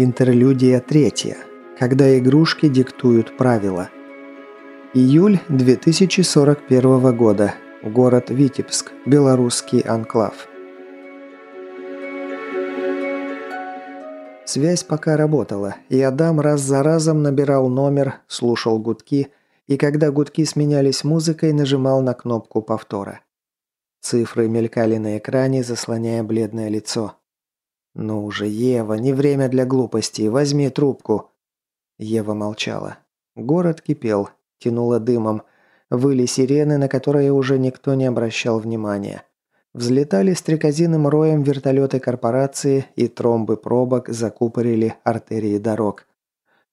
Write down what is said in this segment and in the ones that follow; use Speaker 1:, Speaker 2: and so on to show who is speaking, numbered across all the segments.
Speaker 1: Интерлюдия третья. Когда игрушки диктуют правила. Июль 2041 года. Город Витебск. Белорусский анклав. Связь пока работала, и Адам раз за разом набирал номер, слушал гудки, и когда гудки сменялись музыкой, нажимал на кнопку повтора. Цифры мелькали на экране, заслоняя бледное лицо. «Ну уже, Ева, не время для глупостей, возьми трубку». Ева молчала. Город кипел, тянуло дымом. Выли сирены, на которые уже никто не обращал внимания. Взлетали стрекозиным роем вертолеты корпорации, и тромбы пробок закупорили артерии дорог.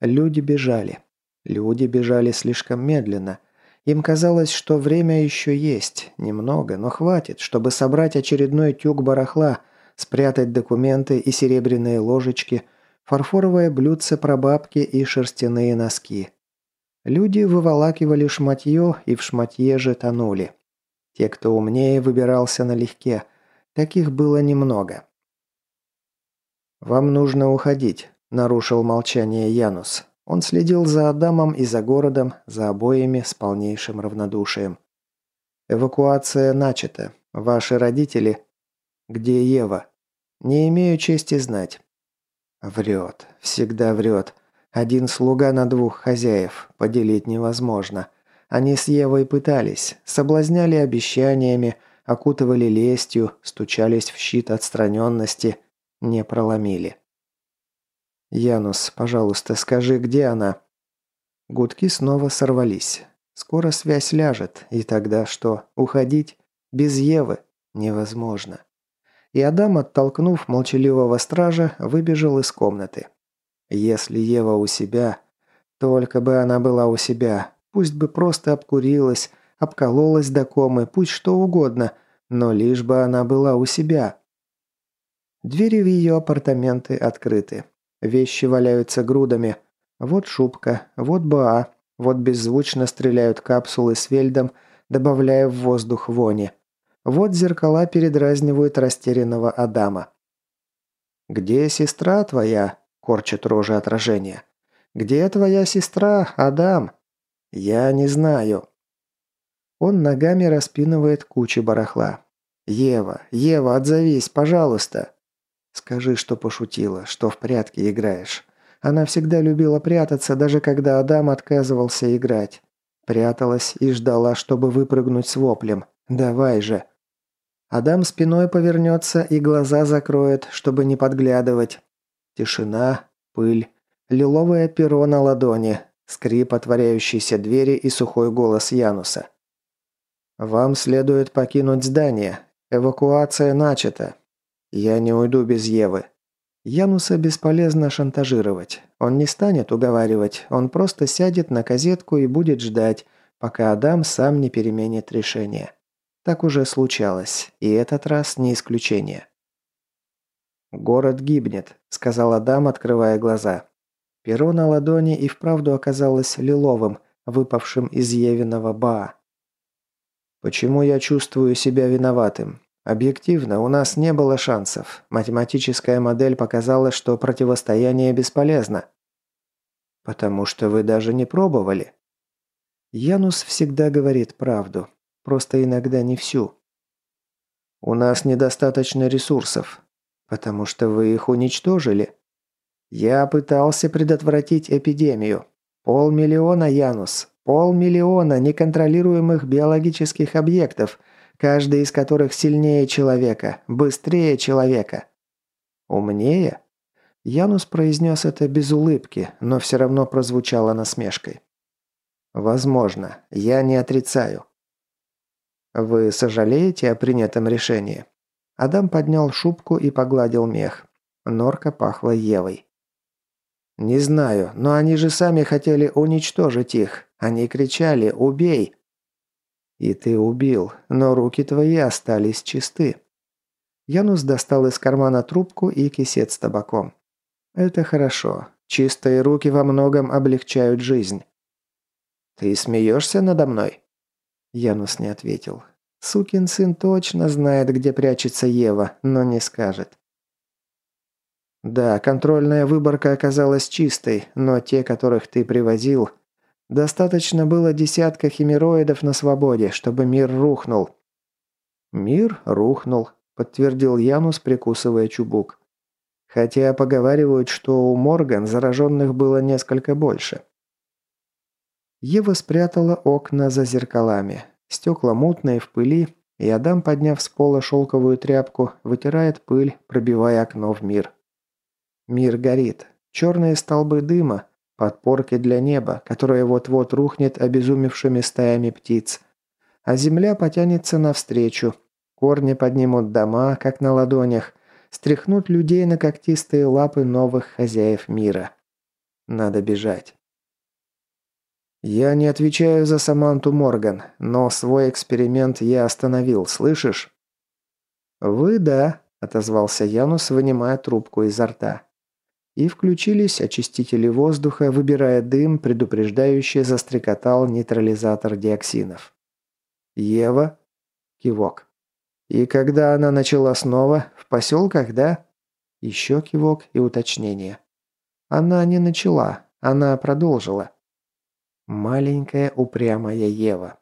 Speaker 1: Люди бежали. Люди бежали слишком медленно. Им казалось, что время еще есть. Немного, но хватит, чтобы собрать очередной тюк барахла – спрятать документы и серебряные ложечки, фарфоровое блюдце прабабки и шерстяные носки. Люди выволакивали шматье и в шматье же тонули. Те, кто умнее, выбирался налегке. Таких было немного. «Вам нужно уходить», – нарушил молчание Янус. Он следил за Адамом и за городом, за обоими с полнейшим равнодушием. «Эвакуация начата. Ваши родители «Где Ева?» «Не имею чести знать». Врет. Всегда врет. Один слуга на двух хозяев. Поделить невозможно. Они с Евой пытались. Соблазняли обещаниями, окутывали лестью, стучались в щит отстраненности. Не проломили. «Янус, пожалуйста, скажи, где она?» Гудки снова сорвались. Скоро связь ляжет, и тогда что? Уходить? Без Евы? Невозможно и Адам, оттолкнув молчаливого стража, выбежал из комнаты. Если Ева у себя, только бы она была у себя, пусть бы просто обкурилась, обкололась до комы, пусть что угодно, но лишь бы она была у себя. Двери в ее апартаменты открыты. Вещи валяются грудами. Вот шубка, вот баа, вот беззвучно стреляют капсулы с вельдом, добавляя в воздух вони. Вот зеркала передразнивают растерянного Адама. «Где сестра твоя?» – корчит рожи отражение. «Где твоя сестра, Адам?» «Я не знаю». Он ногами распинывает кучи барахла. «Ева, Ева, отзовись, пожалуйста!» «Скажи, что пошутила, что в прятки играешь. Она всегда любила прятаться, даже когда Адам отказывался играть. Пряталась и ждала, чтобы выпрыгнуть с воплем. «Давай же!» Адам спиной повернется и глаза закроет, чтобы не подглядывать. Тишина, пыль, лиловое перо на ладони, скрип отворяющейся двери и сухой голос Януса. «Вам следует покинуть здание. Эвакуация начата. Я не уйду без Евы». Януса бесполезно шантажировать. Он не станет уговаривать, он просто сядет на козетку и будет ждать, пока Адам сам не переменит решение. Так уже случалось, и этот раз не исключение. «Город гибнет», – сказал Адам, открывая глаза. Перо на ладони и вправду оказалось лиловым, выпавшим из Евиного Баа. «Почему я чувствую себя виноватым? Объективно, у нас не было шансов. Математическая модель показала, что противостояние бесполезно». «Потому что вы даже не пробовали». Янус всегда говорит правду. Просто иногда не всю. У нас недостаточно ресурсов, потому что вы их уничтожили. Я пытался предотвратить эпидемию. Полмиллиона Янус. Полмиллиона неконтролируемых биологических объектов, каждый из которых сильнее человека, быстрее человека. Умнее? Янус произнес это без улыбки, но все равно прозвучало насмешкой. Возможно, я не отрицаю. «Вы сожалеете о принятом решении?» Адам поднял шубку и погладил мех. Норка пахла Евой. «Не знаю, но они же сами хотели уничтожить их. Они кричали «Убей!» «И ты убил, но руки твои остались чисты». Янус достал из кармана трубку и кисет с табаком. «Это хорошо. Чистые руки во многом облегчают жизнь». «Ты смеешься надо мной?» Янус не ответил. Сукин сын точно знает, где прячется Ева, но не скажет. Да, контрольная выборка оказалась чистой, но те, которых ты привозил... Достаточно было десятка химероидов на свободе, чтобы мир рухнул. Мир рухнул, подтвердил Янус, прикусывая чубук. Хотя поговаривают, что у Морган зараженных было несколько больше. Ева спрятала окна за зеркалами. Стекла мутные, в пыли, и Адам, подняв с пола шелковую тряпку, вытирает пыль, пробивая окно в мир. Мир горит. Черные столбы дыма, подпорки для неба, которое вот-вот рухнет обезумевшими стаями птиц. А земля потянется навстречу. Корни поднимут дома, как на ладонях, стряхнут людей на когтистые лапы новых хозяев мира. Надо бежать. «Я не отвечаю за Саманту Морган, но свой эксперимент я остановил, слышишь?» «Вы да», – отозвался Янус, вынимая трубку изо рта. И включились очистители воздуха, выбирая дым, предупреждающий застрекотал нейтрализатор диоксинов. «Ева?» – кивок. «И когда она начала снова? В поселках, да?» Еще кивок и уточнение. «Она не начала, она продолжила». Маленькая упрямая Ева.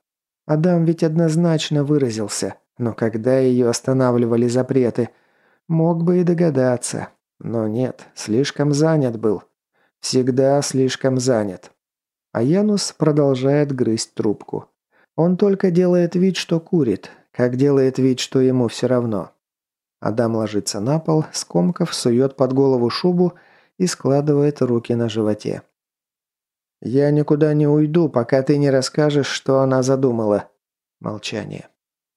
Speaker 1: Адам ведь однозначно выразился, но когда ее останавливали запреты, мог бы и догадаться. Но нет, слишком занят был. Всегда слишком занят. А Янус продолжает грызть трубку. Он только делает вид, что курит, как делает вид, что ему все равно. Адам ложится на пол, скомков сует под голову шубу и складывает руки на животе. «Я никуда не уйду, пока ты не расскажешь, что она задумала». Молчание.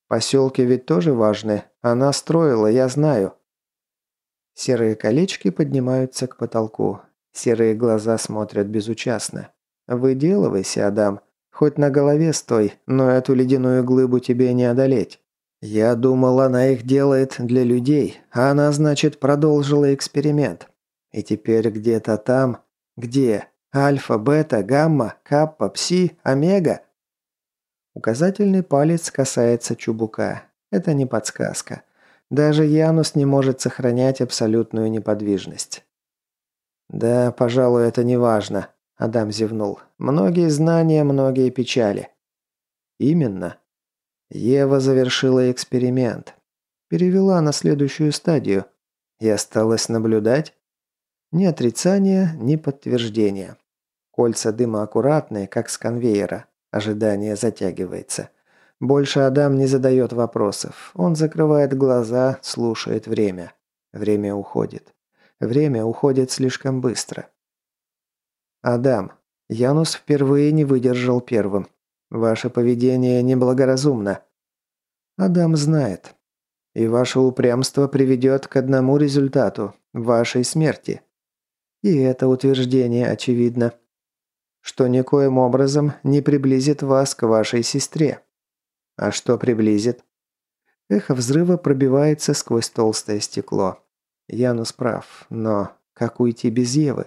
Speaker 1: «Поселки ведь тоже важны. Она строила, я знаю». Серые колечки поднимаются к потолку. Серые глаза смотрят безучастно. «Выделывайся, Адам. Хоть на голове стой, но эту ледяную глыбу тебе не одолеть». «Я думал, она их делает для людей, а она, значит, продолжила эксперимент. И теперь где-то там... Где? Альфа, бета, гамма, каппа, пси, омега. Указательный палец касается чубука. Это не подсказка. Даже Янус не может сохранять абсолютную неподвижность. «Да, пожалуй, это не важно», – Адам зевнул. «Многие знания, многие печали». «Именно». Ева завершила эксперимент. Перевела на следующую стадию. И осталось наблюдать? Ни отрицания, ни подтверждения. Кольца дыма аккуратные, как с конвейера. Ожидание затягивается. Больше Адам не задает вопросов. Он закрывает глаза, слушает время. Время уходит. Время уходит слишком быстро. Адам. Янус впервые не выдержал первым. Ваше поведение неблагоразумно. Адам знает. И ваше упрямство приведет к одному результату – вашей смерти. И это утверждение очевидно что никоим образом не приблизит вас к вашей сестре. А что приблизит? Эхо взрыва пробивается сквозь толстое стекло. Янус прав, но как уйти без Евы?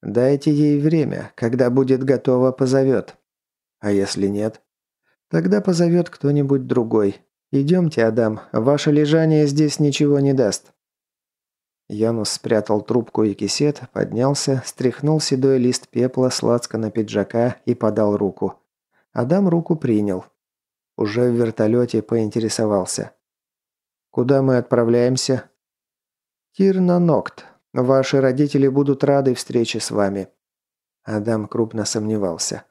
Speaker 1: Дайте ей время, когда будет готова, позовет. А если нет? Тогда позовет кто-нибудь другой. Идемте, Адам, ваше лежание здесь ничего не даст. Янус спрятал трубку и кисет, поднялся, стряхнул седой лист пепла с на пиджака и подал руку. Адам руку принял. Уже в вертолете поинтересовался. «Куда мы отправляемся?» «Кирна Нокт. Ваши родители будут рады встрече с вами». Адам крупно сомневался.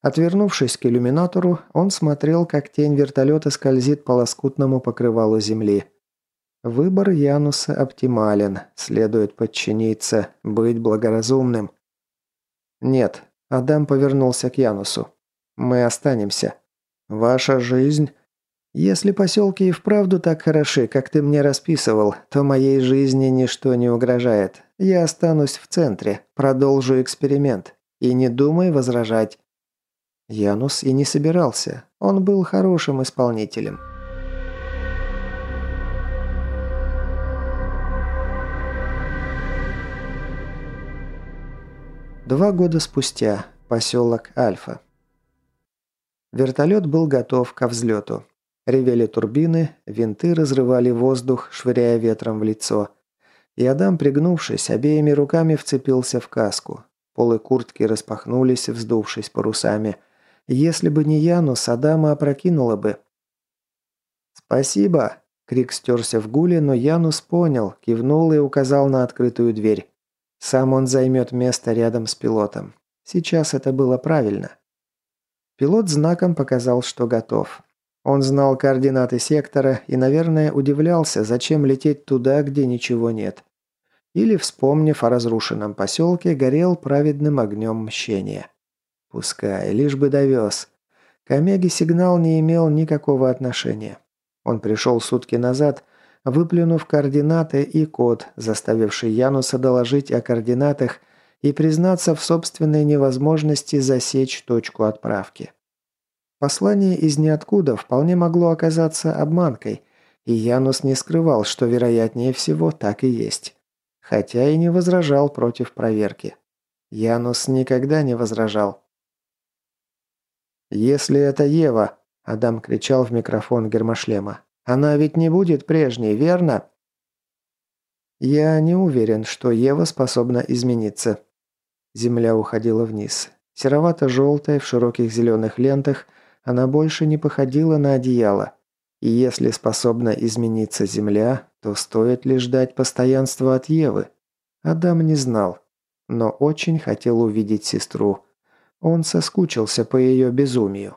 Speaker 1: Отвернувшись к иллюминатору, он смотрел, как тень вертолета скользит по лоскутному покрывалу земли. Выбор Януса оптимален, следует подчиниться, быть благоразумным. Нет, Адам повернулся к Янусу. Мы останемся. Ваша жизнь... Если поселки и вправду так хороши, как ты мне расписывал, то моей жизни ничто не угрожает. Я останусь в центре, продолжу эксперимент. И не думай возражать. Янус и не собирался. Он был хорошим исполнителем. Два года спустя. Поселок Альфа. Вертолет был готов ко взлету. Ревели турбины, винты разрывали воздух, швыряя ветром в лицо. И Адам, пригнувшись, обеими руками вцепился в каску. Полы куртки распахнулись, вздувшись парусами. Если бы не Янус, Адама опрокинуло бы. «Спасибо!» – крик стерся в гуле, но Янус понял, кивнул и указал на открытую дверь. Сам он займет место рядом с пилотом. Сейчас это было правильно. Пилот знаком показал, что готов. Он знал координаты сектора и, наверное, удивлялся, зачем лететь туда, где ничего нет. Или, вспомнив о разрушенном поселке, горел праведным огнем мщения. Пускай, лишь бы довез. К Омеге сигнал не имел никакого отношения. Он пришел сутки назад, выплюнув координаты и код, заставивший Януса доложить о координатах и признаться в собственной невозможности засечь точку отправки. Послание из ниоткуда вполне могло оказаться обманкой, и Янус не скрывал, что вероятнее всего так и есть. Хотя и не возражал против проверки. Янус никогда не возражал. «Если это Ева», – Адам кричал в микрофон гермошлема, – «она ведь не будет прежней, верно?» «Я не уверен, что Ева способна измениться». Земля уходила вниз. Серовато-желтая в широких зеленых лентах – она больше не походила на одеяло. И если способна измениться Земля, то стоит ли ждать постоянства от Евы? Адам не знал, но очень хотел увидеть сестру. Он соскучился по ее безумию.